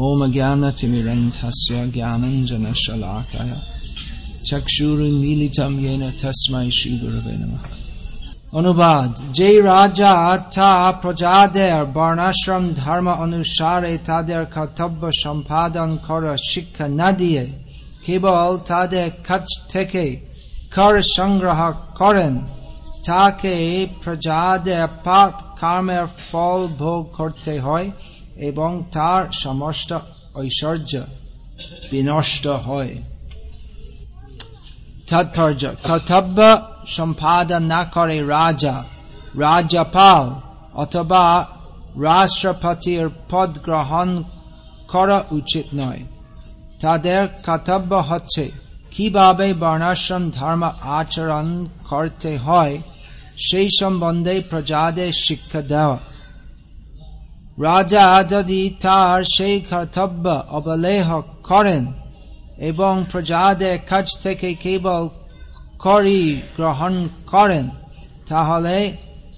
ओम ज्ञानतिमिरन्धस्य ज्ञानञ्जनशलाकय चक्षुरुन्मीलितं येन तस्मै श्रीगुरवे नमः অনুবাদ যে রাজা তা প্রজাদের বর্ণাশ্রম ধর্ম অনুসারে তাদের কর্তব্য সম্পাদন করার শিক্ষা না দিয়ে কেবল তাদের কাছ থেকে কর সংগ্রহ করেন তাকে প্রজাদের পাপ কর্মের ফল ভোগ করতে হয় এবং তার সমস্ত ঐশ্বর্য বিনষ্ট হয়। তাৎপর্য, কর্তব্য সম্পাদন না করে রাজা, রাজ্যপাল অথবা রাষ্ট্রপতির পদ গ্রহণ করা উচিত নয়। তাদের কর্তব্য হচ্ছে কীভাবে বর্ণাশ্রম, ধর্ম আচরণ করতে হয়, সেই সম্বন্ধে প্রজাদের শিক্ষা দেওয়া। রাজা যদি তার সেই কর্তব্য অবলেহ করেন এবং প্রজাদের কাছ থেকে কেবল করি গ্রহণ করেন, তাহলে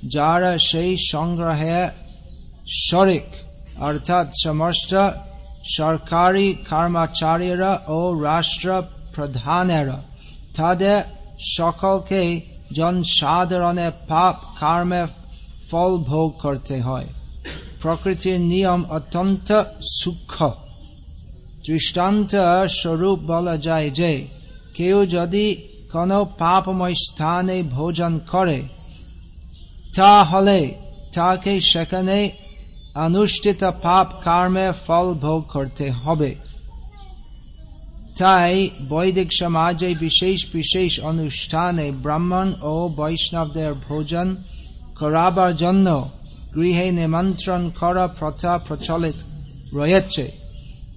যারা সেই সংগ্রহে শরিক, অর্থাৎ সমস্ত সরকারি কর্মচারীরা ও রাষ্ট্র প্রধানেরা তাদের সকলকে জনসাধারণের পাপ কর্মে ফল ভোগ করতে হয়। প্রকৃতির নিয়ম অত্যন্ত সূক্ষ্ম। দৃষ্টান্ত স্বরূপ বলা যায় যে, কেউ যদি কোনো পাপময় স্থানে ভোজন করে, তাহলে তাকে সেখানে অনুষ্ঠিত পাপ কর্মে ফল ভোগ করতে হবে। তাই বৈদিক সমাজে বিশেষ বিশেষ অনুষ্ঠানে ব্রাহ্মণ ও বৈষ্ণবদের ভোজন করাবার জন্য গৃহে নিমন্ত্রণ করা প্রথা প্রচলিত রয়েছে।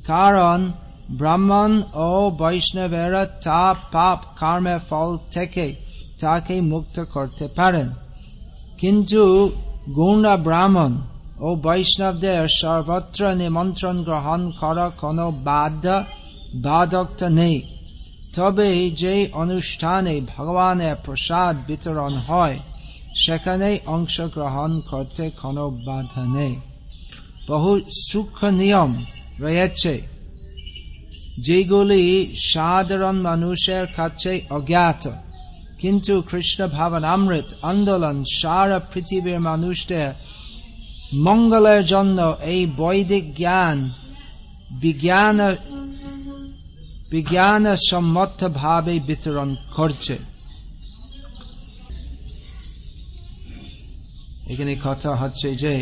কারণ ব্রাহ্মণ ও বৈষ্ণবেরা তা পাপ কর্মের ফল থেকে তাকে মুক্ত করতে পারেন। কিন্তু গুণা ব্রাহ্মণ ও বৈষ্ণবদের সর্বত্র নিমন্ত্রণ গ্রহণ করা কোনো বাধা বাধক নেই। তবে যে অনুষ্ঠানে ভগবানের প্রসাদ বিতরণ হয় সেখানে অংশগ্রহণ করতে কোনো বাধা নেই। বহু সূক্ষ্ম নিয়ম রয়েছে, যেগুলি সাধারণ মানুষের কাছে অজ্ঞাত। কিন্তু কৃষ্ণ ভাবনামৃত আন্দোলন সারা পৃথিবীর মানুষদের মঙ্গলের জন্য এই বৈদিক জ্ঞান বিজ্ঞান বিজ্ঞান সম্মত ভাবে বিতরণ করছে। এখানে কথা হচ্ছে যে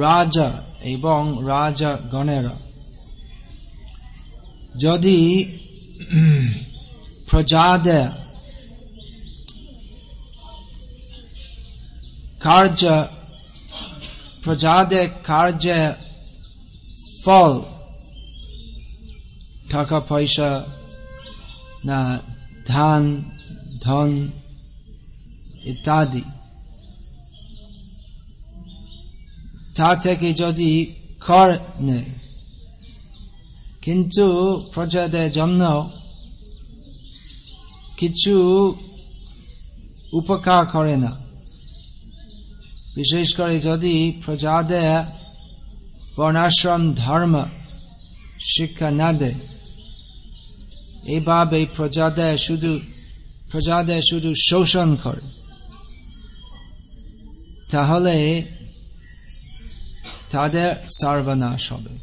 রাজা এবং রাজা গণেরা যদি প্রজাদের কার্য, প্রজাদের কার্যে ফল, টাকা, পয়সা, না, ধান, ধন ইত্যাদি তা থেকে যদি কর নেই কিন্তু প্রজাদের জন্য কিছু উপকার করে না বিশেষ করে যদি প্রজাদের বর্ণাশ্রম ধর্ম শিক্ষা না দেয় এইভাবে প্রজাদের শুধু প্রজাদের শুধু শোষণ করে তাহলে তাদের সর্বনাশ হবে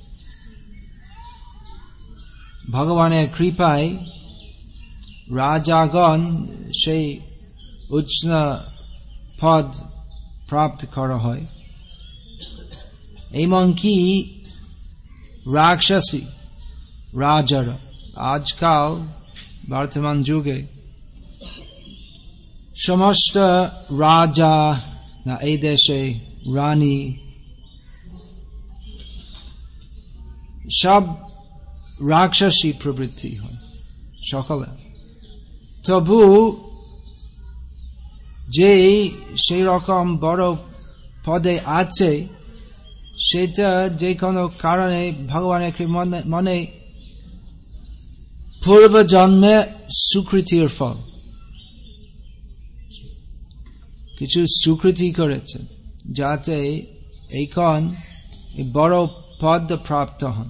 ভগবানের কৃপায় রাজাগণ সেই উচ্চ পদ প্রাপ্ত করা হয়। এমনকি রাক্ষসী রাজারা আজকাল বর্তমান যুগে সমস্ত রাজা না, এই দেশে রানী সব রাক্ষসী প্রবৃত্তি হয়, সকলে। তবু যে সেই রকম বড় পদে আছে, সেটা যে কোনো কারণে ভগবানের মনে পূর্ব জন্মে সুকৃতির ফল। কিছু সুকৃতি করেছে, যাতে এইখন বড় পদ প্রাপ্ত হন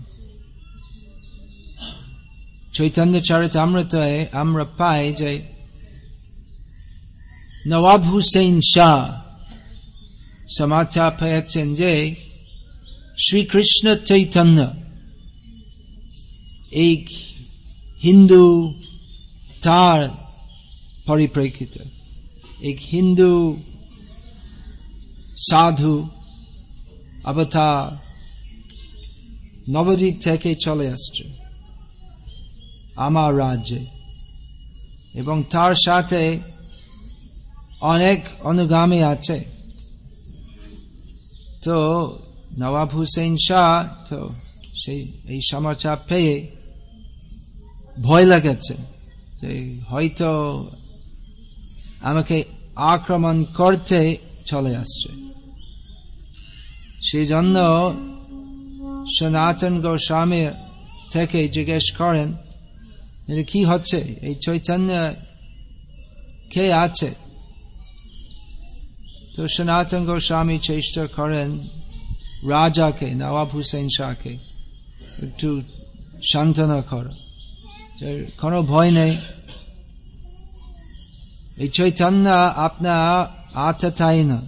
চৈতন্য চরিতামৃতায় আমরা পাই যে নবাব হুসেন শাহ সমাচার পেয়েছেন যে শ্রীকৃষ্ণ চৈতন্য এই হিন্দু তার পরিপ্রেক্ষিত এক হিন্দু সাধু অবতার নবদ্বীপ থেকে চলে আসছে আমার রাজ্যে এবং তার সাথে অনেক অনুগামী আছে তো নবাব হুসেন শাহ তো সেই এই সমাচার পেয়ে ভয় লেগেছে যে হয়তো আমাকে আক্রমণ করতে চলে আসছে সেই জন্য সনাতন গোস্বামী থেকে জিজ্ঞেস করেন কি হচ্ছে? এই চৈতন্য কে আছে? তো সনাতন গোস্বামী চেষ্টা করেন রাজাকে নবাব হুসেন শাহকে একটু সান্ত্বনা করা। কোনো ভয় নেই। এই চৈতন্য আপনার আত্মাই না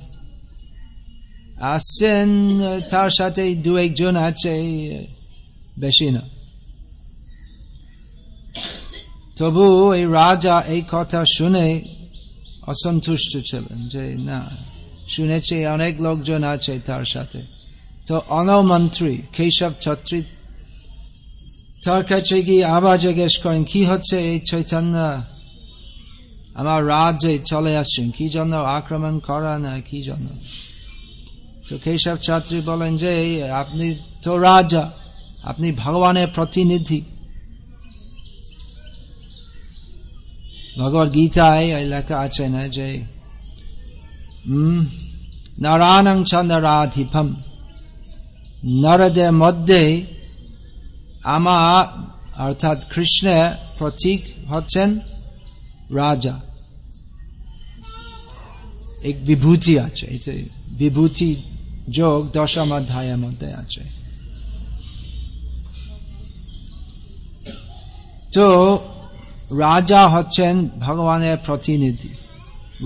আসছেন তার সাথে দু একজন আছে বেশি না তবু এই রাজা এই কথা শুনে অসন্তুষ্ট ছিলেন যে না শুনেছি অনেক লোকজন আছে তার সাথে তো অনমন্ত্রী কেশব ছত্রী তার কাছে গিয়ে আবার জিজ্ঞেস করেন কি হচ্ছে এই চৈতন্য আমার রাজ্যে চলে আসছেন কি জন্য আক্রমণ করা না কি জন্য তো কেশব ছাত্রী বলেন যে আপনি তো রাজা, আপনি ভগবানের প্রতিনিধি। ভগবত গীতায় লেখা আছে না যে নারায়ণ চন্দ্রাধিপম, নরদের মধ্যে আমার অর্থাৎ কৃষ্ণের প্রতীক হচ্ছেন রাজা। এক বিভূতি আছে বিভূতি যোগ দশম অধ্যায়ের মধ্যে আছে। তো রাজা হচ্ছেন ভগবানের প্রতিনিধি।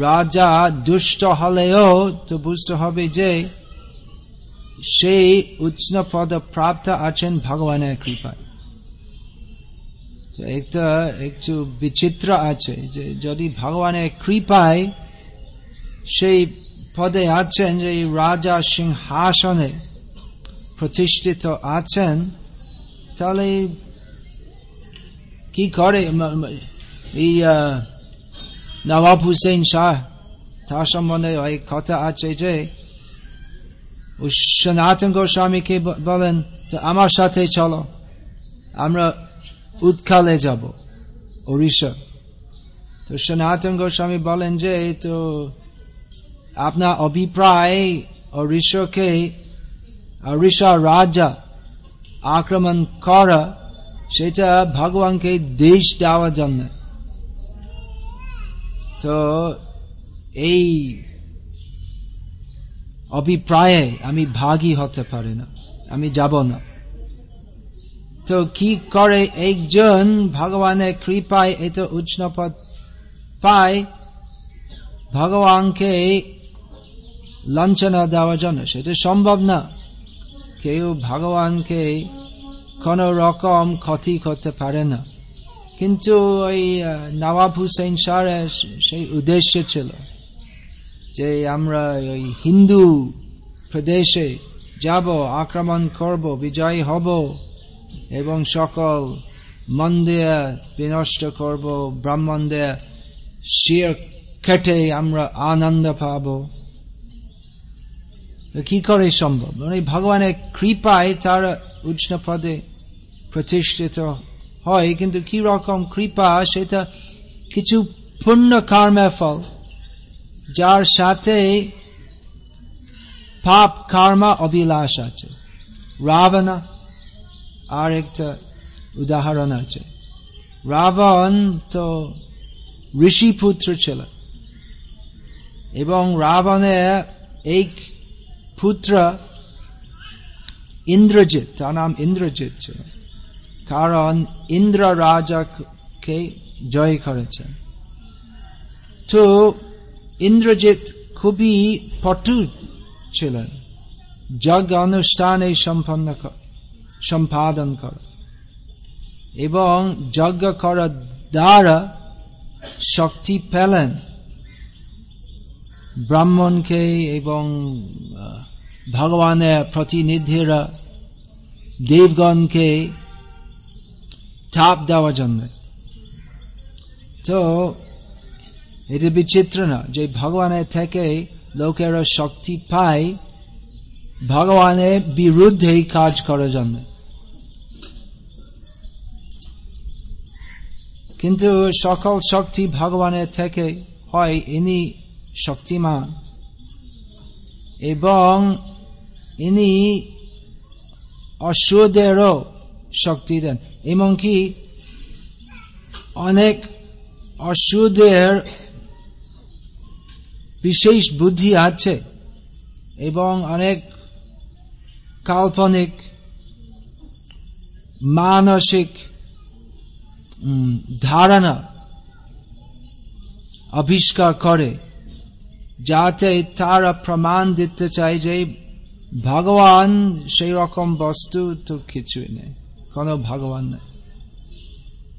রাজা দুষ্ট হলেও তো বুঝতে হবে যে সেই উচ্চ পদ প্রাপ্ত আছেন ভগবানের কৃপায়। একটা, একটু বিচিত্র আছে যে যদি ভগবানের কৃপায় সেই পদে আছেন যে রাজা সিংহাসনে প্রতিষ্ঠিত আছেন, তাহলে কি করে এই নবাব হুসেন শাহ? তার সম্বন্ধে ওই কথা আছে যে সনাতন গোস্বামীকে বলেন, তো আমার সাথে চলো, আমরা উৎকালে যাব, ওড়িশা। তো সনাতন গোস্বামী বলেন যে, তো আপনার অভিপ্রায় ওড়িশাকে ওড়িশা রাজা আক্রমণ করা, সেটা ভগবানকে দেশ দেওয়ার জন্য। তো এই অভিপ্রায়ে আমি ভাগী হতে পারি না, আমি যাব না। তো কি করে একজন ভগবানের কৃপায় এত উষ্ণপদ পায়? ভগবানকে লাঞ্ছনা দেওয়ার জন্য, সেটা সম্ভব না। কেউ ভগবানকে কোন রকম ক্ষতি করতে পারে না। কিন্তু ওই নবাব হুসেন শাহের সেই উদ্দেশ্য ছিল যে আমরা ওই হিন্দু প্রদেশে যাব, আক্রমণ করব, বিজয় হব এবং সকল মন্দির বিনষ্ট করব, ব্রাহ্মণদের শির কেটে আমরা আনন্দ পাব। কি করে সম্ভব মানে ভগবানের কৃপায় তারা উষ্ণ পদে প্রতিষ্ঠিত হয়, কিন্তু কি রকম কৃপা সেটা কিছু পুণ্য কর্মের ফল, যার সাথে পাপ কর্মা অভিলাষ আছে। রাবণা আর একটা উদাহরণ আছে। রাবণ তো ঋষিপুত্র ছিল, এবং রাবণের এক পুত্র ইন্দ্রজিৎ তার নাম ইন্দ্রজিৎ ছিল। কারণ ইন্দ্র রাজাকে জয় করেছেন তো ইন্দ্রজিৎ খুবই পটু ছিলেন। যজ্ঞ অনুষ্ঠানে সম্পন্ন সম্পাদন কর এবং যজ্ঞ করার দ্বারা শক্তি পেলেন। ব্রাহ্মণকে এবং ভগবানের প্রতিনিধিরা দেবগণকে চাপ দেওয়ার জন্য। তো, এটা বিচিত্র না যে ভগবানের থেকে লোকেরা শক্তি পায় ভগবানের বিরুদ্ধে কাজ করার জন্য। কিন্তু সকল শক্তি ভগবানের থেকে হয়, ইনি শক্তিমান। এবং ইনি অসুদেরও শক্তি দেন, এমনকি অনেক অসুদের বিশেষ বুদ্ধি আছে এবং অনেক কাল্পনিক, মানসিক ধারণা আবিষ্কার করে। যাতে তারা প্রমাণ দিতে চায় যে ভগবান সেই রকম বস্তু তো কিছুই নেই কোন ভগবান নেই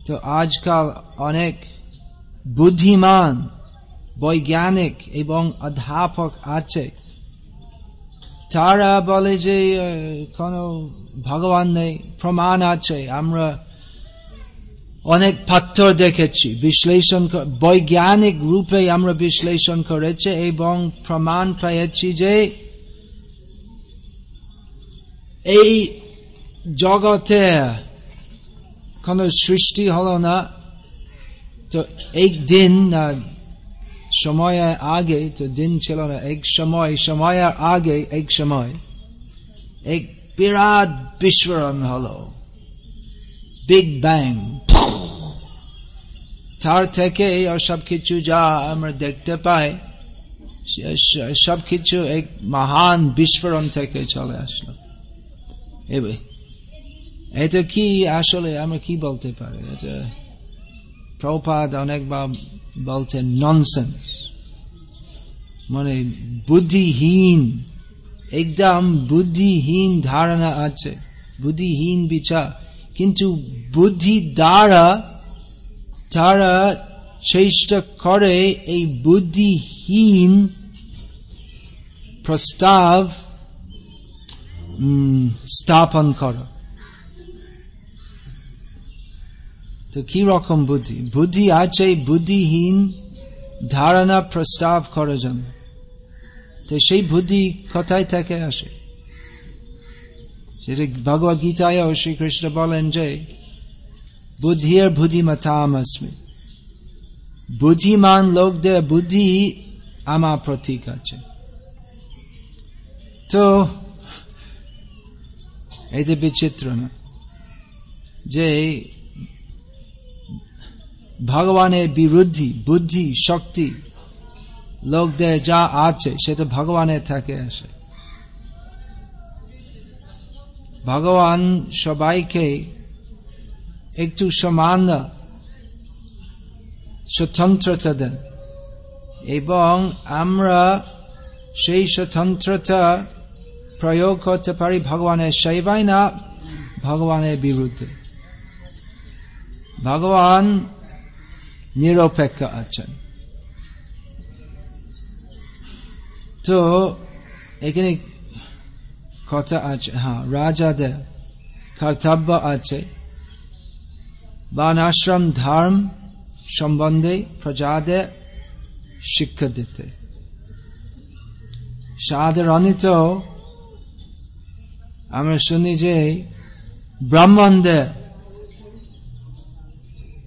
তো আজকাল অনেক বুদ্ধিমান, বৈজ্ঞানিক এবং অধ্যাপক আছে। তারা বলে যে কোন ভগবান নেই, প্রমাণ আছে। আমরা অনেক পাথর দেখেছি। বিশ্লেষণ বৈজ্ঞানিক রূপে আমরা বিশ্লেষণ করেছি এবং প্রমাণ পেয়েছি যে এই জগতে কোন সৃষ্টি হলো না। তো একদিন না সময়ের আগে, তো দিন ছিল না, এক সময় সময়ের আগে, এক সময় এক বিরাট বিস্ফোরণ হলো। Big bang. তার থেকে সব কিছু যা আমরা দেখতে পাই সব কিছু এক মহান বিস্ফোরণ থেকে চলে আসলো। এটা কি আসলে আমরা কি বলতে পারি? এটা প্রপাত অনেকবার বলছেন ননসেন্স মানে বুদ্ধিহীন, একদম বুদ্ধিহীন ধারণা আছে, বুদ্ধিহীন বিচার। কিন্তু বুদ্ধি দ্বারা তারা চেষ্টা করে এই বুদ্ধিহীন প্রস্তাব স্থাপন করা। তো কি রকম বুদ্ধি? বুদ্ধি আছে, বুদ্ধিহীন ধারণা প্রস্তাব করার জন্য। তো সেই বুদ্ধি কোথায় থেকে আসে? সেটা গীতায় শ্রীকৃষ্ণ বলেন যে বুদ্ধির বুদ্ধিমতাম আসমি বুদ্ধিমান লোকদের বুদ্ধি আমার প্রতীক আছে তো এটা বিচিত্র না যে ভগবানের বিরুদ্ধি বুদ্ধি শক্তি লোকদের যা আছে সেটা ভগবানের থেকে আসে ভগবান সবাইকে একটু সমান স্বতন্ত্রতা দেন। এবং আমরা সেই স্বতন্ত্রতা প্রয়োগ করতে পারি ভগবানের সেবাই না, ভগবানের বিরুদ্ধে। ভগবান নিরপেক্ষ আছেন। তো এখানে কথা আছে হ্যাঁ রাজাদের কর্তব্য আছে বানাশ্রম ধর্ম সম্বন্ধে প্রজাদের শিক্ষা দিতে সাধারণত আমরা শুনি যে ব্রাহ্মণদের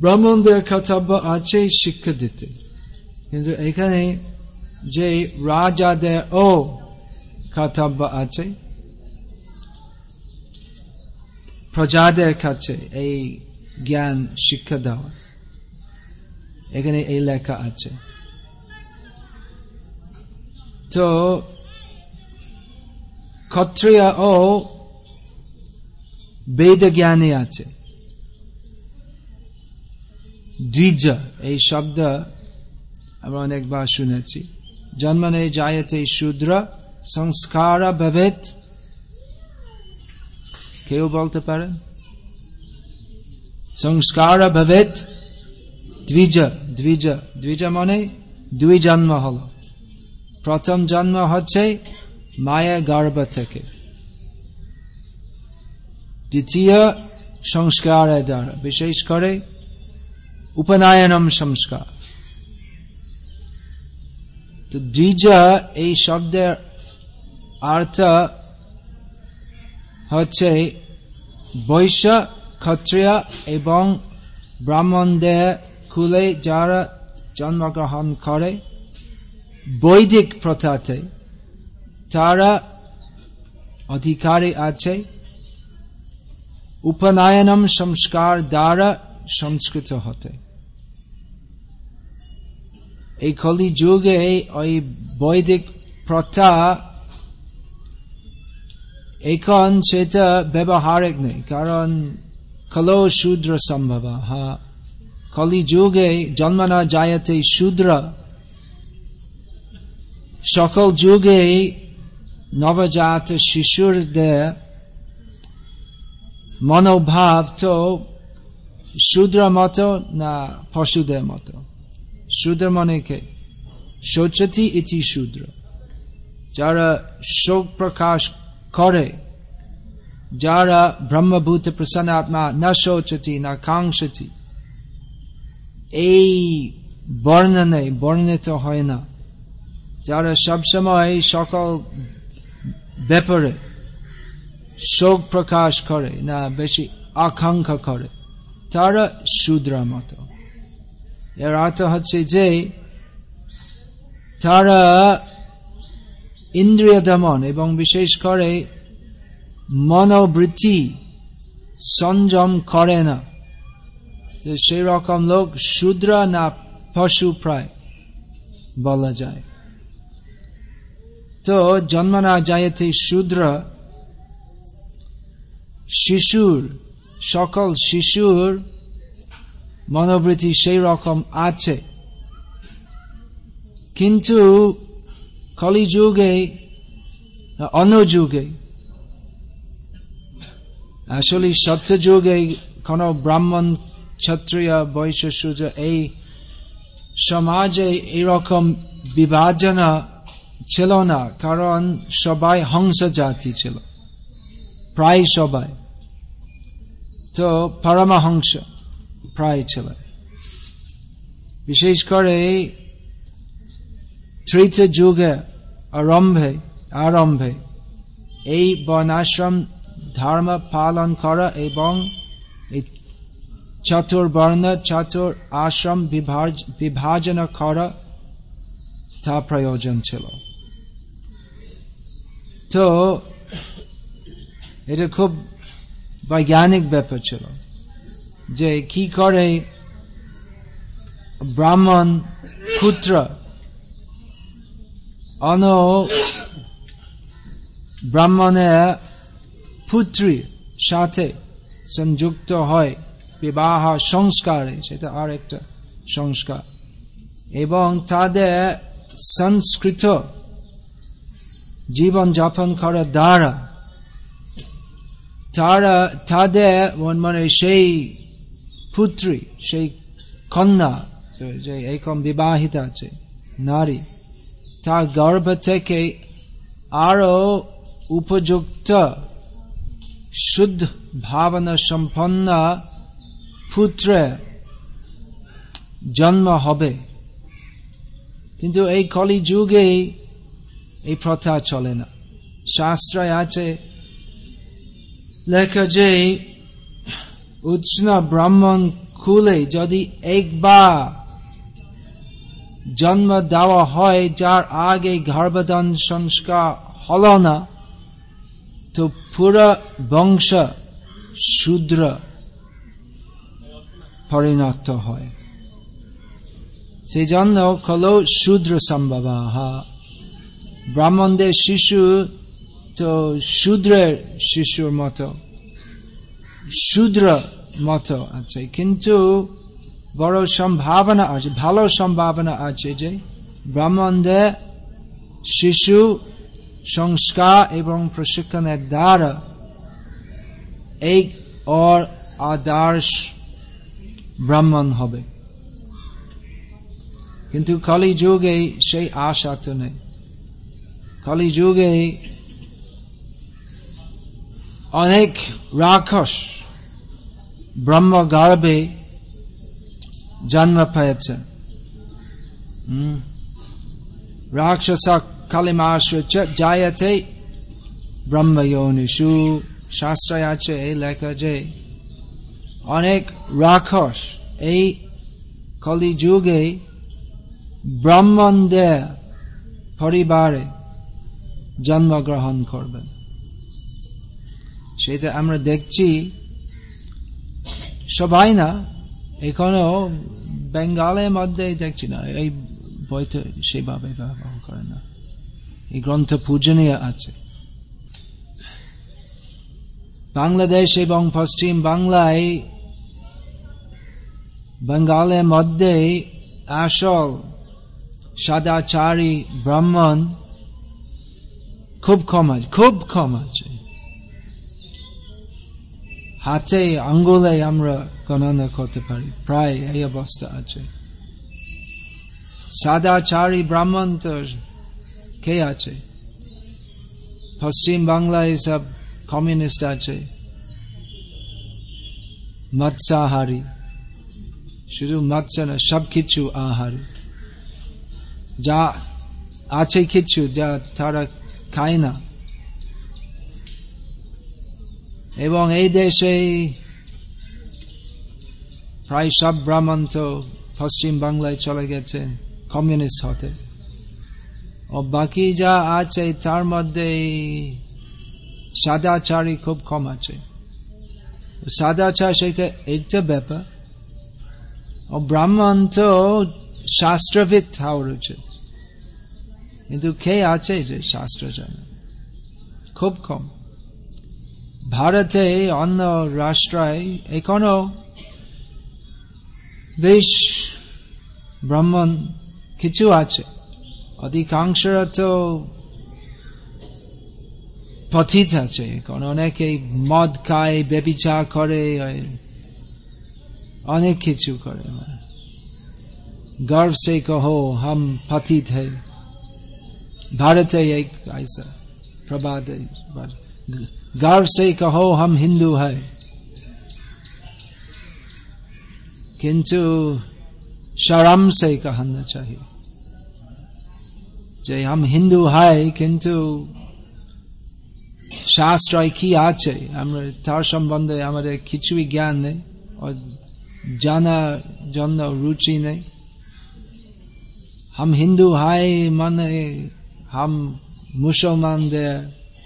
ব্রাহ্মণদের কর্তব্য আছে শিক্ষা দিতে কিন্তু এখানে যে রাজাদের ও কর্তব্য আছে প্রজাদের কাছে এই জ্ঞান শিক্ষা দেওয়া। এখানে এই লেখা আছে। তো, ক্ষত্রিয় ও বেদ জ্ঞানী আছে। দ্বিজ, এই শব্দ আমরা অনেকবার শুনেছি। জন্মনে যায়তে শূদ্র, সংস্কার ভবেত কেউ বলতে পারেন সংস্কার ভবেত দ্বিজ দ্বিজ দ্বিজ মানে দুই জন্ম হল। প্রথম জন্ম হচ্ছে মায়া গর্ভ থেকে। দ্বিতীয় সংস্কারের দ্বারা, বিশেষ করে উপনায়নম সংস্কার। তো দ্বিজ এই শব্দের অর্থ হচ্ছে বৈশ্য, ক্ষত্রিয় এবং ব্রাহ্মণদের খুলে যারা জন্মগ্রহণ করে, বৈদিক প্রথাতে তারা অধিকারী আছে। উপনায়নম সংস্কার দ্বারা সংস্কৃত হতে। এই কলি যুগে ওই বৈদিক প্রথা এখন সেটা ব্যবহারিক নেই কারণ কলো শূদ্র সম্ভব হা কলি যুগে জন্মনা যায়তে শূদ্র সকল যুগে নবজাত শিশুরদের মনোভাব তো শূদ্র মতো না পশুদের মতো শূদ্র মনে কে শোচতি ইতি শূদ্র যারা শোক প্রকাশ করে যারা ব্রহ্মভূত প্রসন্নাত্মা না শোচতি না কাঙ্ক্ষতি এই বর্ণনে বর্ণিত হয় না যারা সবসময় সকল ব্যাপারে শোক প্রকাশ করে না বেশি আকাঙ্ক্ষা করে তারা শূদ্র মতো এর অর্থ হচ্ছে যে তারা ইন্দ্রিয় দমন এবং বিশেষ করে মনোবৃত্তি সংযম করে না। সেই রকম লোক শূদ্র না পশু প্রায়, বলা যায়। তো জন্মনা যায়তে শূদ্র শিশুর, সকল শিশুর মনোবৃত্তি সেই রকম আছে। কিন্তু কলিযুগে অন্য যুগে আসলে সত্য যুগে কোন ব্রাহ্মণ, ক্ষত্রিয় বৈশ্য সূর্য এই সমাজে এরকম বিভাজনা ছিল না, কারণ সবাই হংস জাতি ছিল। প্রায় সবাই। তো পরমহংস প্রায় ছিল। বিশেষ করে তৃতীয় যুগে আরম্ভে আরম্ভে এই বর্ণাশ্রম ধর্ম পালন করা এবং চতুর্বর্ণ চতুর আশ্রম বিভাজন করা তা প্রয়োজন ছিল তো এটা খুব বৈজ্ঞানিক ব্যাপার ছিল যে কি করে ব্রাহ্মণ পুত্র অন ব্রাহ্মণের পুত্রীর সাথে সংযুক্ত হয় বিবাহ সংস্কারে সেটা আর একটা সংস্কার এবং তাদের সংস্কৃত জীবন যাপন করার দ্বারা তারা তাদের মানে সেই পুত্রী সেই কন্যা যে এইরকম বিবাহিত আছে নারী তার গর্ভ থেকে আরও উপযুক্ত শুদ্ধ ভাবনা সম্পন্ন পুত্র জন্ম হবে কিন্তু এই কলি যুগে এই প্রথা চলে না শাস্ত্রায় আছে লেখা যে উৎসনা ব্রাহ্মণ খুলে যদি একবার জন্ম দেওয়া হয় যার আগে গর্ভদান সংস্কার হল না। তো পুরো বংশ শূদ্র পরিণত হয়। সেই জন্য হল শূদ্র সম্ভব ব্রাহ্মণদের শিশু তো শূদ্রের শিশুর মতো, শুদ্র মত আছে। কিন্তু বড় সম্ভাবনা আছে, ভালো সম্ভাবনা আছে যে ব্রাহ্মণদের শিশু সংস্কার এবং প্রশিক্ষণের দ্বারা এক और আদর্শ ব্রাহ্মণ হবে। কিন্তু কলি যুগে সেই আশা তো নেই। কলি যুগে অনেক রাক্ষস ব্রহ্ম গর্ভে জন্ম পেয়েছে রাক্ষস কালিমাশ্রিত জায়তে ব্রহ্ময়োনিষু শাস্ত্রায় আছে, এই লেখা যে অনেক রাক্ষস এই কলি যুগে ব্রাহ্মণদের পরিবারে জন্মগ্রহণ করবেন সেটা আমরা দেখছি সবাই না এখনও বেঙ্গালের মধ্যে দেখছি না। এই বইতে সেভাবে ব্যবহার করে না। এই গ্রন্থ পূজনীয় আছে। বাংলাদেশ এবং পশ্চিম বাংলায় বেঙ্গালের মধ্যে আসল সদাচারী ব্রাহ্মণ খুব কম আছে, খুব কম আছে। হাতে আঙ্গুলে আমরা গণনা করতে পারি প্রায় এই অবস্থা আছে সাদাচারী ব্রাহ্মণ তো কে আছে পশ্চিম বাংলায় সব কমিউনিস্ট আছে মৎস্যাহারী শুধু মৎস্য না সব কিছু আহারী যা আছে কিছু যা তারা খায় না এবং এই দেশে প্রায় সব ব্রাহ্মণ তো পশ্চিম বাংলায় চলে গেছে কমিউনিস্ট হতে। ও বাকি যা আছে, তার মধ্যে সাদাচারী খুব কম আছে। সাদাচার সেটা একটা ব্যাপার। ও ব্রাহ্মণ তো শাস্ত্রবিদ হওয়ার উচিত। কিন্তু কে আছে যে শাস্ত্র জানে খুব কম। ভারতে অন্য রাষ্ট্রায় এখনো বেশ ব্রাহ্মণ কিছু আছে অধিকাংশরা তো পথিত আছে এখন অনেকে মদ খায় বেবিচা করে অনেক কিছু করে गर्व से कहो हम पतित है भारत है एक ऐसा प्रबाद है गर्व से कहो हम हिंदू है किंतु शर्म से कहना चाहिए যে हम হিন্দু হয় কিন্তু শাস্ত্রায় কি আছে আমরা তার সম্বন্ধে আমাদের কিছুই জ্ঞান নেই জানার জন্য রুচি নেই हम হিন্দু হয় মানে হাম মুসলমানদের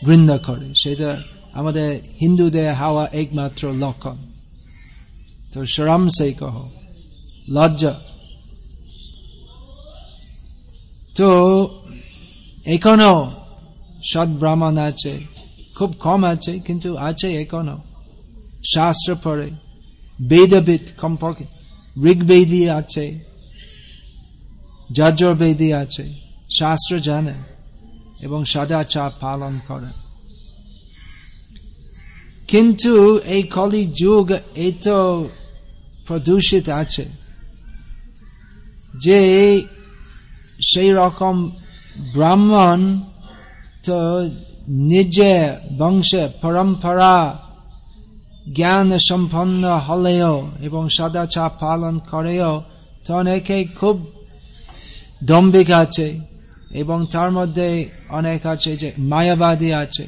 বৃন্দ করে সেটা আমাদের হিন্দুদের হাওয়া একমাত্র লক্ষণ তো শরম সেই কহ, লজ্জা। তো এখনও সৎ ব্রাহ্মণ আছে, খুব কম আছে, কিন্তু আছে এখনও শাস্ত্র পড়ে, বেদবিদ কমপক্ষে, ঋগ্বেদী আছে যজ্রবেদী আছে, শাস্ত্র জানে এবং সদাচার পালন করে। কিন্তু এই কলি যুগ এত প্রদূষিত আছে যে সেই রকম ব্রাহ্মণ তো নিজে বংশে পরম্পরা জ্ঞান সম্পন্ন হলেও এবং সদাচার পালন করেও তো অনেকে খুব দম্বিক আছে এবং তার মধ্যে অনেক আছে যে মায়াবাদী আছে।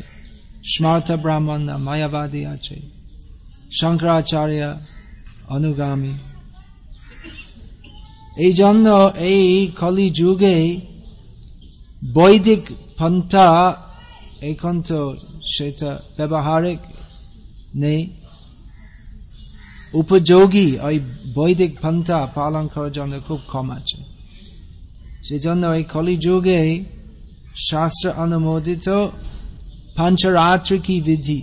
স্মার্থ ব্রাহ্মণ মায়াবাদী আছে শঙ্করাচার্য অনুগামী এই জন্য এই কলি যুগে বৈদিক পন্থা এখন তো সেটা ব্যবহারিক নেই। উপযোগী ওই বৈদিক পন্থা পালন করার জন্য খুব কম আছে। সেজন্য এই কলি যুগে শাস্ত্র অনুমোদিত পঞ্চরাত্রিকী বিধি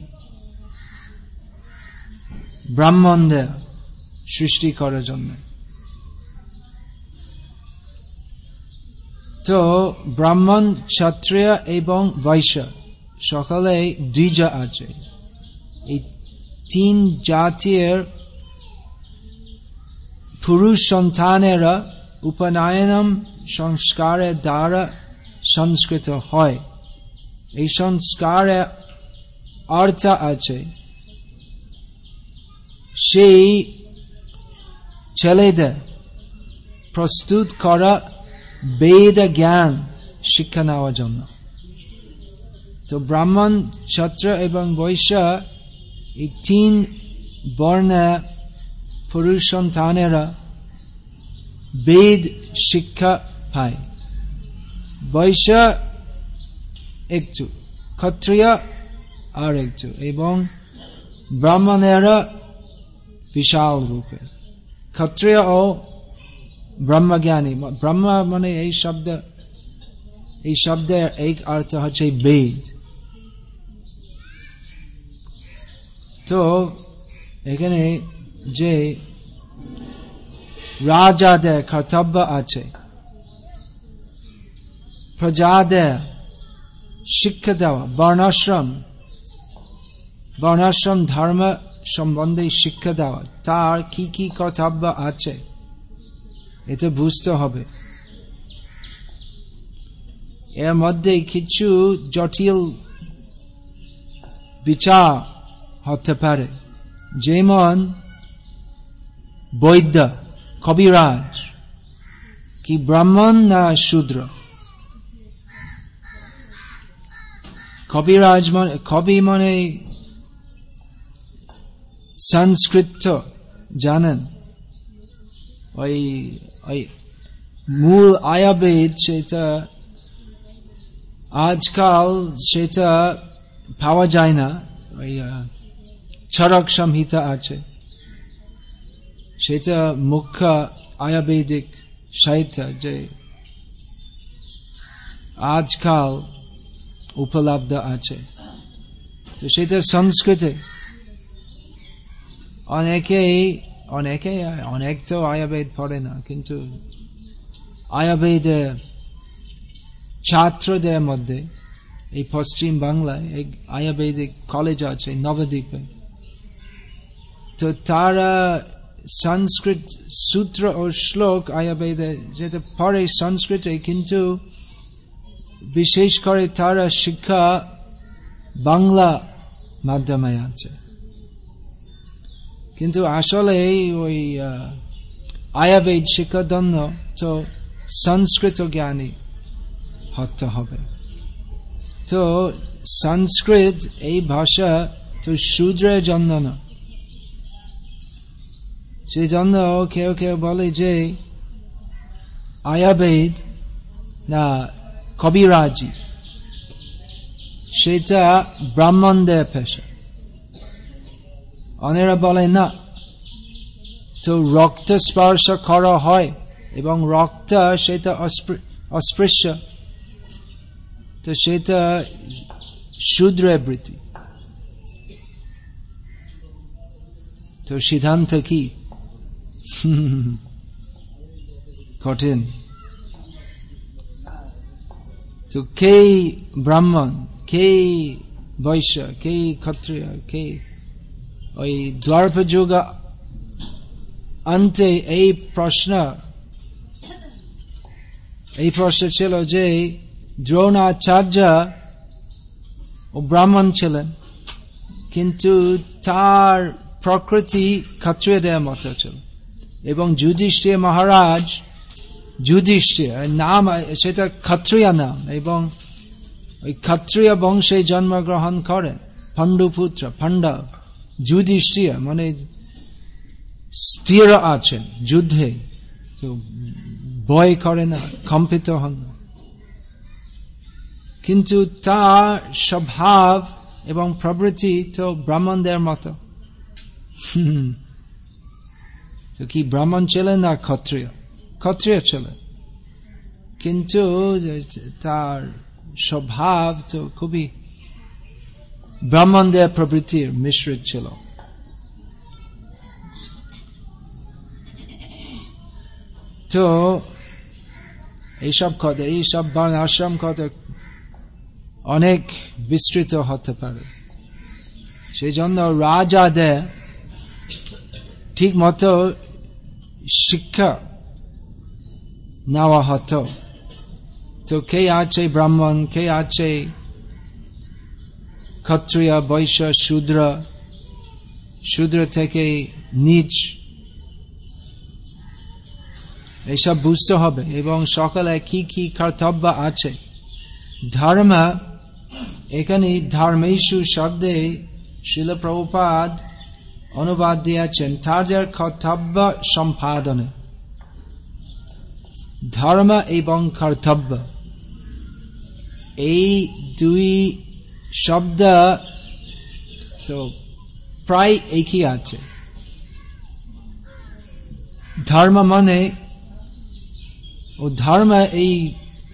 ব্রাহ্মণদের সৃষ্টি করার জন্য তো ব্রাহ্মণ ক্ষত্রিয় এবং বৈশ্য সকলে দ্বিজা আছে এই তিন জাতির পুরুষ সন্তানেরা উপনয়নম সংস্কারের দ্বারা সংস্কৃত হয় এই সংস্কারে অর্থ আছে। সেই ছেলেদের প্রস্তুত করা বেদ জ্ঞান শিক্ষা নেওয়ার জন্য। তো ব্রাহ্মণ ছত্র এবং বৈশ্য এই তিন বর্ণে পুরুষ সন্তানেরা বেদ শিক্ষা পায়। বৈশ্য একটু ক্ষত্রিয় আর একটু এবং ব্রাহ্মণেরা বিশাল রূপে। ক্ষত্রিয় ও ব্রহ্মজ্ঞানী, ব্রহ্ম মানে এই শব্দ, এই শব্দের এক অর্থ হচ্ছে বেদ। তো, এখানে যে রাজাদের কর্তব্য আছে, প্রজাদের শিক্ষা দেওয়া, বর্ণাশ্রম বর্ণাশ্রম ধর্ম সম্বন্ধে শিক্ষা দেওয়া, তার কি কি কর্তব্য আছে? এটা বুঝতে হবে। এর মধ্যে কিছু জটিল বিচার হতে পারে। যেমন বৈদ্য, কবিরাজ, কি ব্রাহ্মণ না শূদ্র? কবিরাজ মানে কবি মানে সংস্কৃত জানেন। ওই মূল আয়াবেদ সেটা আজকাল সেটা পাওয়া যায় না। ওই চরক সংহিতা আছে। সেটা মুখ্য আয়াবেদিক সাহিত্য যে আজকাল উপলব্ধ আছে। তো সেটা সংস্কৃতে। অনেকেই অনেকে অনেক তো আয়াবেদ পড়ে না, কিন্তু আয়াবেদ ছাত্রদের মধ্যে এই পশ্চিম বাংলায় এক আয়াবেদিক কলেজ আছে, নবদ্বীপে। তো তারা সংস্কৃত সূত্র ও শ্লোক আয়াবেদে যেটা পড়ে সংস্কৃতে, কিন্তু বিশেষ করে তারা শিক্ষা বাংলা মাধ্যমে আছে। কিন্তু আসলে ওই আয়াবেদ শিক্ষার জন্য তো সংস্কৃত জ্ঞানী হতে হবে। তো সংস্কৃত এই ভাষা তো শূদ্রের জন্য না। সেই জন্য কেউ কেউ বলে যে আয়াবেদ না কবিরাজি। সেটা ব্রাহ্মণদের পেশা। অনেরা বলে, না, তো রক্ত স্পর্শ করা হয় এবং রক্ত সেটা অস্পৃশ্য। তো সেটা শূদ্রের বৃত্তি। তো সিদ্ধান্ত কি? কঠিন। তো কে ব্রাহ্মণ কে বৈশ্য কে ক্ষত্রিয় কে ওই দ্বারপ যুগ অন্তে এই প্রশ্ন এই প্রশ্ন ছিল যে দ্রোণাচার্য ও ব্রাহ্মণ ছিলেন, কিন্তু তার প্রকৃতি ক্ষত্রিয়দের মতো ছিল। এবং যুধিষ্ঠির মহারাজ যুধিষ্ঠির নাম সেটা ক্ষত্রিয় নাম, এবং ওই ক্ষত্রিয় বংশে জন্মগ্রহণ করেন পণ্ডুপুত্র, পাণ্ডব, যুধিষ্ঠির মানে স্থির আছেন যুদ্ধে, তো ভয় করে না, কম্পিত হন কিন্তু তার স্বভাব এবং প্রবৃত্তি তো ব্রাহ্মণদের মতো। তো কি ব্রাহ্মণ ছিলেন না ক্ষত্রিয়? ক্ষত্রিয় ছিল। কিন্তু তার স্বভাব তো খুবই ব্রাহ্মণদের প্রবৃতির মিশ্রিত ছিল। তো এইসব কথা এইসব আশ্রম কথা অনেক বিস্তৃত হতে পারে। সেই জন্য রাজাদের ঠিক মতো শিক্ষা নেওয়া হতো তো কে আছে ব্রাহ্মণ কে আছে ক্ষত্রিয় বৈশ্য শূদ্র শূদ্র থেকে নিচ এসব বুঝতে হবে এবং সকালে কি কি কর্তব্য আছে ধর্ম এখানে ধর্মেশু শব্দে শিলপ্রপাদ অনুবাদ দিয়েছেন তাদের কর্তব্য সম্পাদনে ধর্ম এবং কর্তব্য। এই দুই শব্দ তো প্রায় একই আছে। ধর্ম মানে ও ধর্ম এই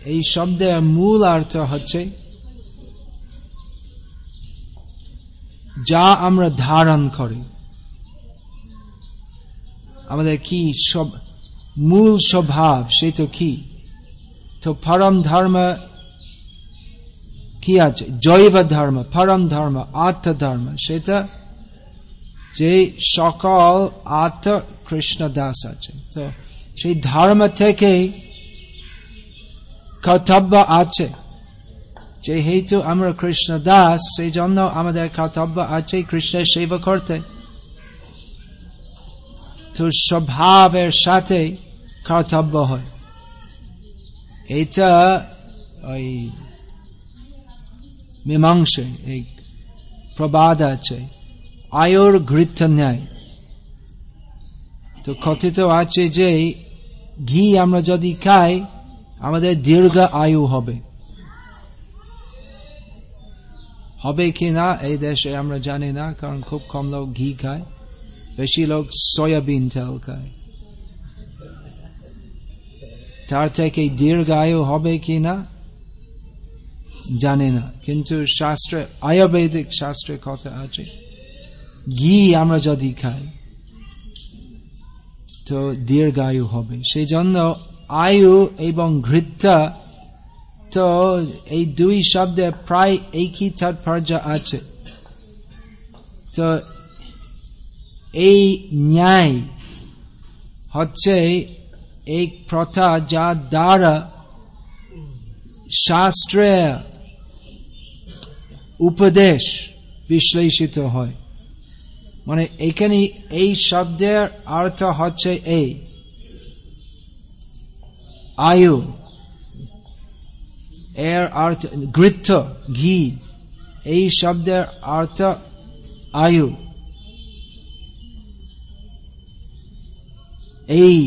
এই শব্দের মূল অর্থ হচ্ছে যা আমরা ধারণ করি। আমাদের কি সব মূল স্বভাব, সে তো কি? তো পরম ধর্ম কি আছে? জৈব ধর্ম, পরম ধর্ম, আত্ম ধর্ম সেটা যে সকল আত্ম কৃষ্ণ দাস আছে। তো সেই ধর্ম থেকে কর্তব্য আছে। যেহেতু আমরা কৃষ্ণ দাস সেই জন্য আমাদের কর্তব্য আছে কৃষ্ণের সেবা করতে। তো স্বভাবের সাথে কর্তব্য হয়। এটা ওই মীমাংসে, এই প্রবাদ আছে। আয়ুর ঘৃত্য ন্যায়। তো কথিত আছে যে ঘি আমরা যদি খাই, আমাদের দীর্ঘ আয়ু হবে। হবে কি না, এই দেশে আমরা জানি না, কারণ খুব কম লোক ঘি খায়। বেশি লোক সয়াবিন তেল খায়। তার থেকে দীর্ঘায়ু হবে কি না জানি না কিন্তু শাস্ত্রে আয়ুর্বেদিক শাস্ত্রের কথা আছে ঘি আমরা যদি খাই তো দীর্ঘায়ু হবে সেই জন্য আয়ু এবং ঘৃত্যা তো এই দুই শব্দে প্রায় একই তাৎপর্য আছে তো এই ন্যায় হচ্ছে এক প্রথা যা দ্বারা শাস্ত্রে উপদেশ বিশ্লেষিত হয় মানে এখানে এই শব্দের অর্থ হচ্ছে এই আয়ু এর অর্থ গৃত্য ঘি এই শব্দের অর্থ আয়ু এই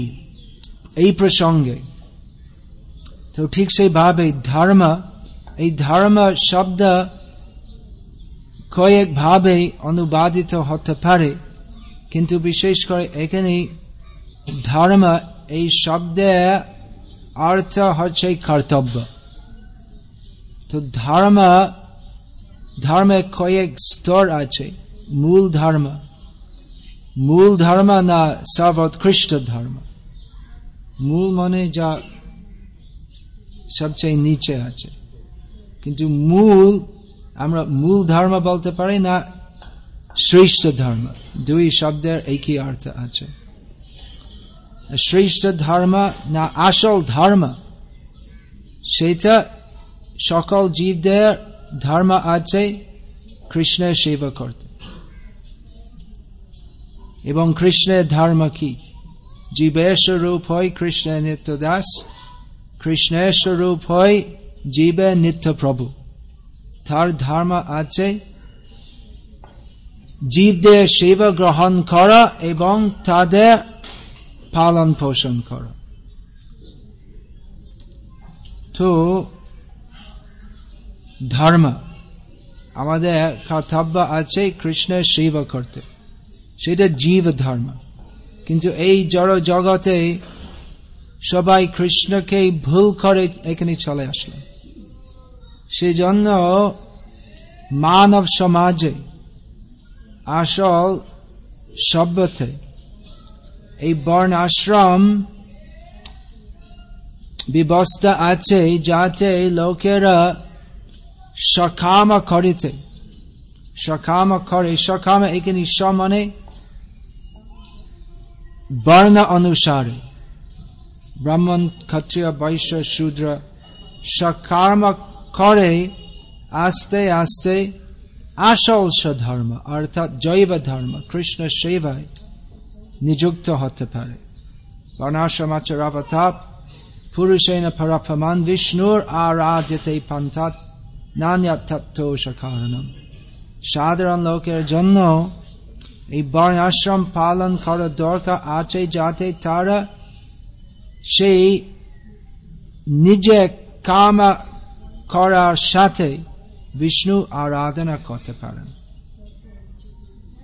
এই প্রসঙ্গে। তো ঠিক সেইভাবে ধর্ম, এই ধর্ম শব্দ কয়েকভাবে অনুবাদিত হতে পারে, কিন্তু বিশেষ করে এখানে ধর্ম এই শব্দের অর্থ হচ্ছে কর্তব্য। তো ধর্ম, ধর্মে কয়েক স্তর আছে, মূল ধর্ম। মূল ধর্ম না সর্বোৎকৃষ্ট ধর্ম। মূল মানে যা সবচেয়ে নিচে আছে। কিন্তু মূল, আমরা মূল ধর্ম বলতে পারি না, শ্রেষ্ঠ ধর্ম। দুই শব্দের একই অর্থ আছে। শ্রেষ্ঠ ধর্ম না আসল ধর্ম, সেটা সকল জীবদের ধর্ম আছে, কৃষ্ণের সেবা করতে। এবং কৃষ্ণের ধর্ম কি? জীবের স্বরূপ হয় কৃষ্ণের নিত্য দাস কৃষ্ণের স্বরূপ হয় জীবের নিত্য প্রভু তার ধর্ম আছে জীবদের সেবা গ্রহণ করা এবং তাদের পালন পোষণ করা তো ধর্ম আমাদের কর্তব্য আছে কৃষ্ণের সেবা করতে সেটা জীব ধর্ম কিন্তু এই জড় জগতে সবাই কৃষ্ণকে ভুল করে এখানে চলে আসলেন। সেজন্য মানব সমাজে আসল সভ্যতে এই বর্ণ আশ্রম ব্যবস্থা আছে যাতে লোকেরা সকামা করিতে, সকামা করে, সকামা এখানে সমানে বর্ণ অনুসারে ব্রাহ্মণ ক্ষত্রিয় বৈশ্য শূদ্র সকাম করে আস্তে আস্তে আসল ধর্ম অর্থাৎ জৈব ধর্ম কৃষ্ণ সেবায় নিযুক্ত হতে পারে বর্ণাশ্রমাচরাবতাপ পুরুষেন পরফমান বিষ্ণুর আরাধ্যতে পন্থাত নান্যাত্তোষকারণম সাধারণ লোকের জন্য এই বর্ণাশ্রম পালন করা দরকার আছে যাতে তারা সেই নিজে কাম করার সাথে বিষ্ণু আরাধনা করতে পারেন।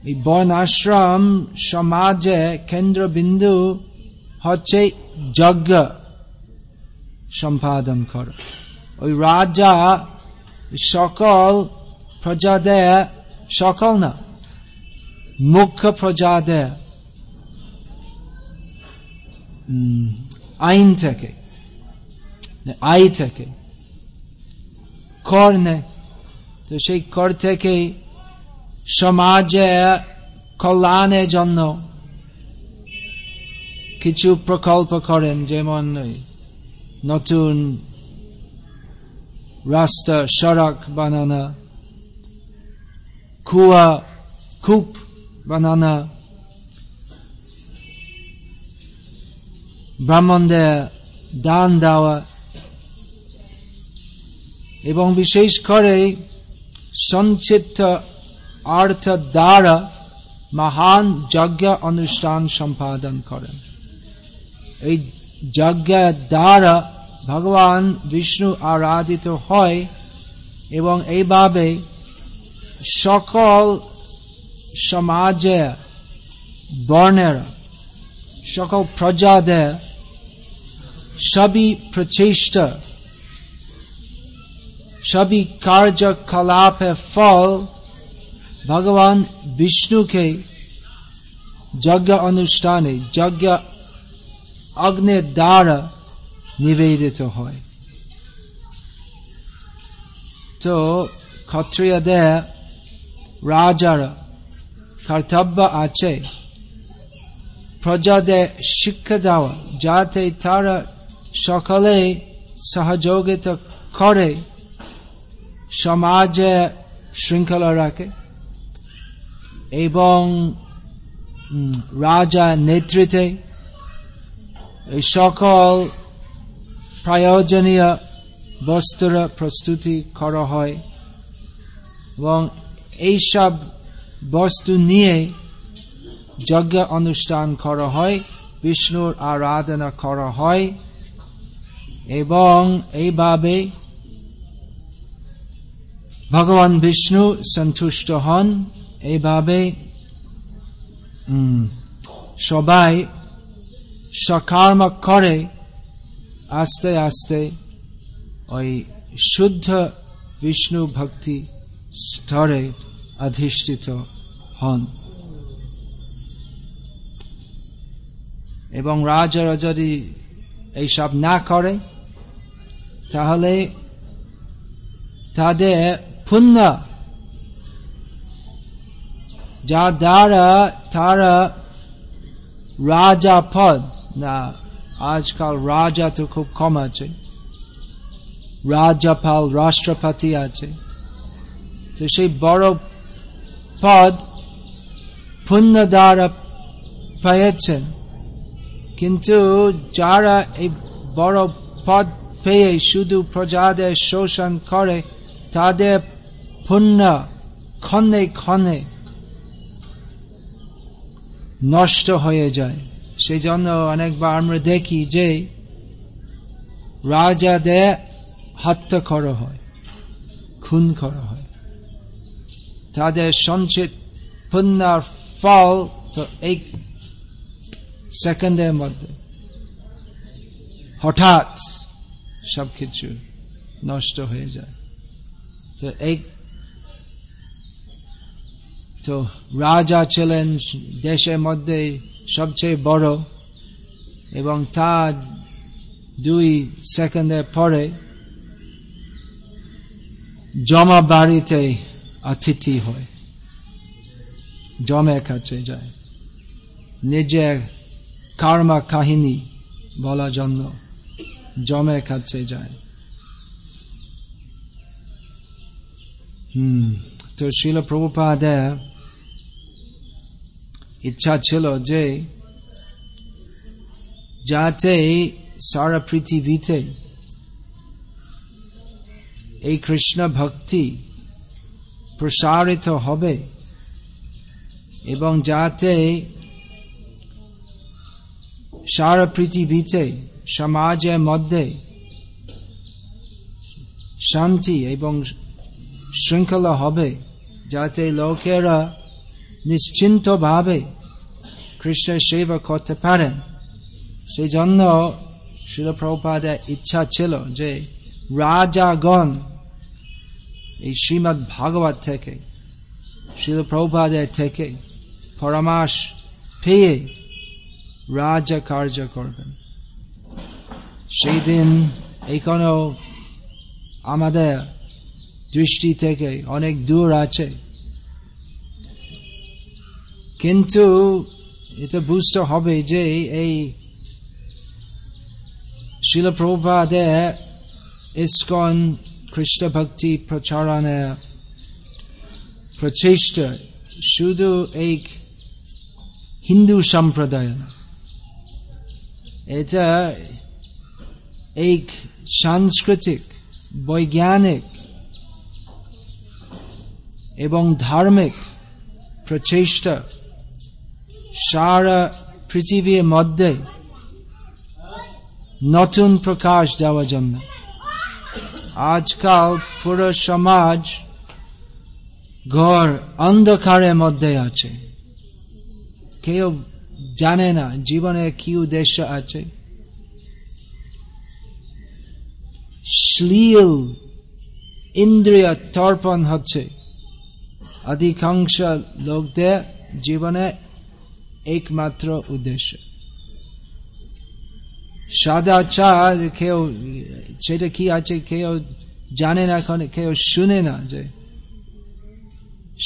এই বর্ণাশ্রম সমাজে কেন্দ্রবিন্দু হচ্ছে যজ্ঞ সম্পাদন করা। ওই রাজা সকল প্রজাদের সকল না মুখ্য প্রজাদের আইন থেকে, আই থেকে, কর নেয়। তো সেই কর থেকে সমাজে কল্যাণের জন্য কিছু প্রকল্প করেন, যেমন নতুন রাস্তা, সড়ক বানানা, কুয়া, কূপ বানানা ব্রাহ্মণদের দান দেওয়া এবং বিশেষ করে সঞ্চিত অর্থ দ্বারা মহান যজ্ঞ অনুষ্ঠান সম্পাদন করেন। এই যজ্ঞ দ্বারা ভগবান বিষ্ণু আরাধিত হয় এবং এইভাবে সকল সমাজে, বর্ণেরা সকল প্রজাদের সবই প্রচেষ্টা সবই কার্যকলাপের ফল। ভগবান বিষ্ণুকে যজ্ঞ অনুষ্ঠানে, যজ্ঞ অগ্নের দ্বারা নিবেদিত হয়। তো ক্ষত্রিয়দের রাজারা কর্তব্য আছে প্রজাদের শিক্ষা দেওয়া যাতে তারা সকলে সহযোগিতা করে সমাজে শৃঙ্খলা রাখে এবং রাজা নেতৃত্বে সকল প্রয়োজনীয় বস্তুর প্রস্তুতি করা হয় এবং এইসব বস্তু নিয়ে যজ্ঞ অনুষ্ঠান করা হয়, বিষ্ণুর আরাধনা করা হয় এবং এইভাবে ভগবান বিষ্ণু সন্তুষ্ট হন। এইভাবে সবাই সকার্ম করে আস্তে আস্তে ওই শুদ্ধ বিষ্ণু ভক্তি স্তরে অধিষ্ঠিত হন। এবং রাজারা যদি এইসব না করে, তাহলে তাদের পুণ্য যা দ্বারা তারা রাজা পদ, না, আজকাল রাজা তো খুব কম আছে রাজাপাল রাষ্ট্রপতি আছে। তো সেই বড় পদ পুণ্য দ্বারা পেয়েছেন কিন্তু যারা এই বড় পদ পেয়ে শুধু প্রজাদের শোষণ করে তাদের পুণ্য ক্ষণে ক্ষণে নষ্ট হয়ে যায় সেই জন্য অনেকবার আমরা দেখি যে রাজাদের হত্যা করা হয় খুন করা হয় তাদের সঞ্চিত পুণ্যার ফল তো এক সেকেন্ডের মধ্যে। হঠাৎ সবকিছু নষ্ট হয়ে যায়। তো এক তো রাজা ছিলেন দেশের মধ্যে সবচেয়ে বড় এবং তা দুই সেকেন্ডের পরে জমা বাড়িতে অতিথি হয়। জমের কাছে যায়। নিজের কার্মা কাহিনী বলার জন্য জমের কাছে যায়। হম, তো শিল প্রভুপাদের ইচ্ছা ছিল যে যাতে সারা পৃথিবীতে এই কৃষ্ণ ভক্তি প্রসারিত হবে এবং যাতে সারা পৃথিবীতে, সমাজের মধ্যে শান্তি এবং শৃঙ্খলা হবে, যাতে লোকেরা নিশ্চিন্ত ভাবে কৃষ্ণের সেবা করতে পারেন। সেই জন্য শিলপ্রপাদের ইচ্ছা ছিল যে রাজাগণ এই শ্রীমৎ ভাগবত থেকে শিলপ্রপাদের থেকে পরামর্শ পেয়ে রাজা কার্য করবেন। সেই দিন এখনও আমাদের দৃষ্টি থেকে অনেক দূর আছে। কিন্তু এটা বুঝতে হবে যে এই শিলপ্রভাদে ইস্কন খ্রিস্ট ভক্তি প্রচারণের প্রচেষ্টা শুধু এক হিন্দু সম্প্রদায় এটা এক সাংস্কৃতিক, বৈজ্ঞানিক এবং ধার্মিক প্রচেষ্টা সারা পৃথিবীর মধ্যে নতুন প্রকাশ দেওয়ার জন্য। আজকাল পুরো সমাজ ঘর অন্ধকারের মধ্যে আছে। কেউ জানে না জীবনে কি উদ্দেশ্য আছে। শ্লীল ইন্দ্রিয় তর্পণ হচ্ছে। অধিকাংশ লোকদের জীবনে একমাত্র উদ্দেশ্য। সাদা চা কেউ সেটা কি আছে? কেউ জানে না এখন, কেউ শুনে না যে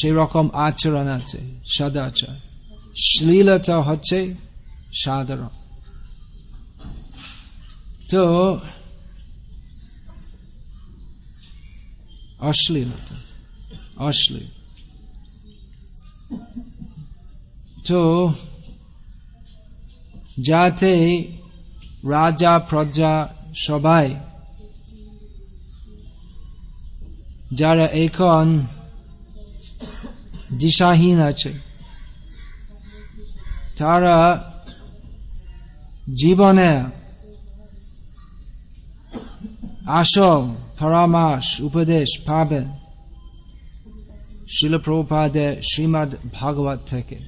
সেই রকম আচরণ আছে সাদা সদাচার শ্লীলতা হচ্ছে সাধারণ। তো অশ্লীলতা, অশ্লীল। তো যাতে রাজা, প্রজা, সবাই। যারা এখন দিশাহীন আছে, তারা জীবনে আসল পরামর্শ, উপদেশ পাবেন। শিলপ্রপাদের শ্রীমদ ভাগবত থেকে।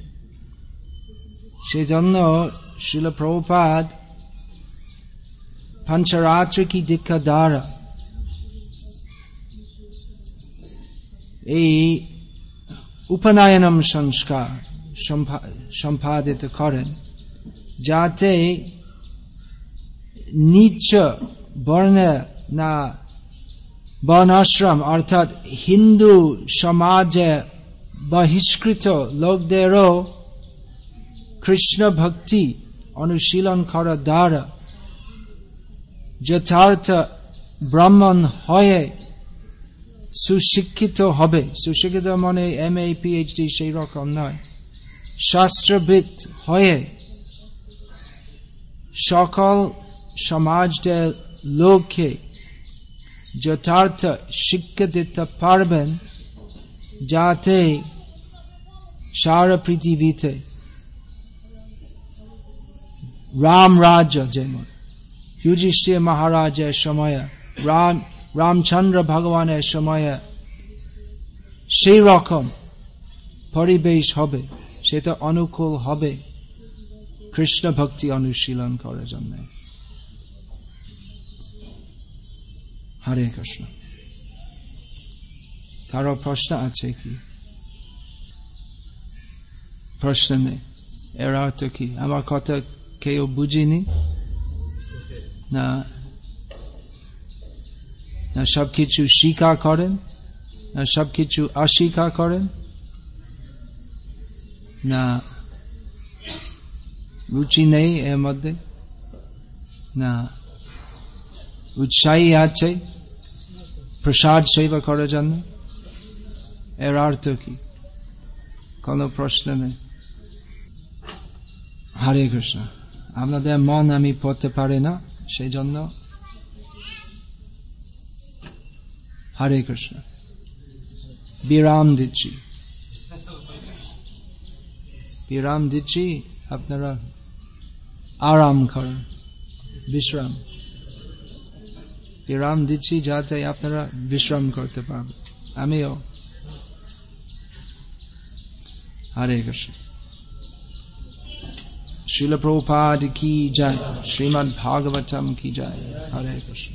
সেজন্য শিলপ্রপাদ পঞ্চরাত্রিকী দীক্ষা দ্বারা এই উপনয়নম সংস্কার সম্পাদিত করেন যাতে নিচ বর্ণে না বর্ণাশ্রম অর্থাৎ হিন্দু সমাজে বহিষ্কৃত লোকদেরও কৃষ্ণ ভক্তি অনুশীলন করার দ্বারা যথার্থ ব্রাহ্মণ হয়ে সুশিক্ষিত হবে। সুশিক্ষিত মানে এম এ পিএইচডি সেই রকম নয়। শাস্ত্রবিদ হয়ে সকল সমাজদের লোককে যথার্থ শিক্ষা দিতে পারবেন যাতে সারা পৃথিবীতে রাম রাজ্য যেমন যুধিষ্ঠির মহারাজের সময়ে রাম রামচন্দ্র ভগবানের সময়ে সেই রকম পরিবেশ হবে সেটা অনুকূল হবে কৃষ্ণ ভক্তি অনুশীলন করার জন্য হরে কৃষ্ণ কারও প্রশ্ন আছে কি প্রশ্ন নেই এর অর্থ কি আমার কথা কেউ বুঝিনি না না সব কিছু স্বীকার করেন? না সব কিছু অস্বীকার করেন? না, রুচি নেই এর মধ্যে? না, উৎসাহী আছে? প্রসাদ সেবা করার জন্য? এর অর্থ কি? কোন প্রশ্ন নেই। হরে কৃষ্ণ, আপনাদের মন আমি পড়তে পারি না। সেই জন্য হরে কৃষ্ণ। বিরাম দিচ্ছি। বিরাম দিচ্ছি, আপনারা আরাম করেন, বিশ্রাম। বিরাম দিচ্ছি যাতে আপনারা বিশ্রাম করতে পারবেন আমিও। হরে কৃষ্ণ। শিল প্রভুপাদ কি যায় শ্রীমদ ভাগবতম কি যায় হরে কৃষ্ণ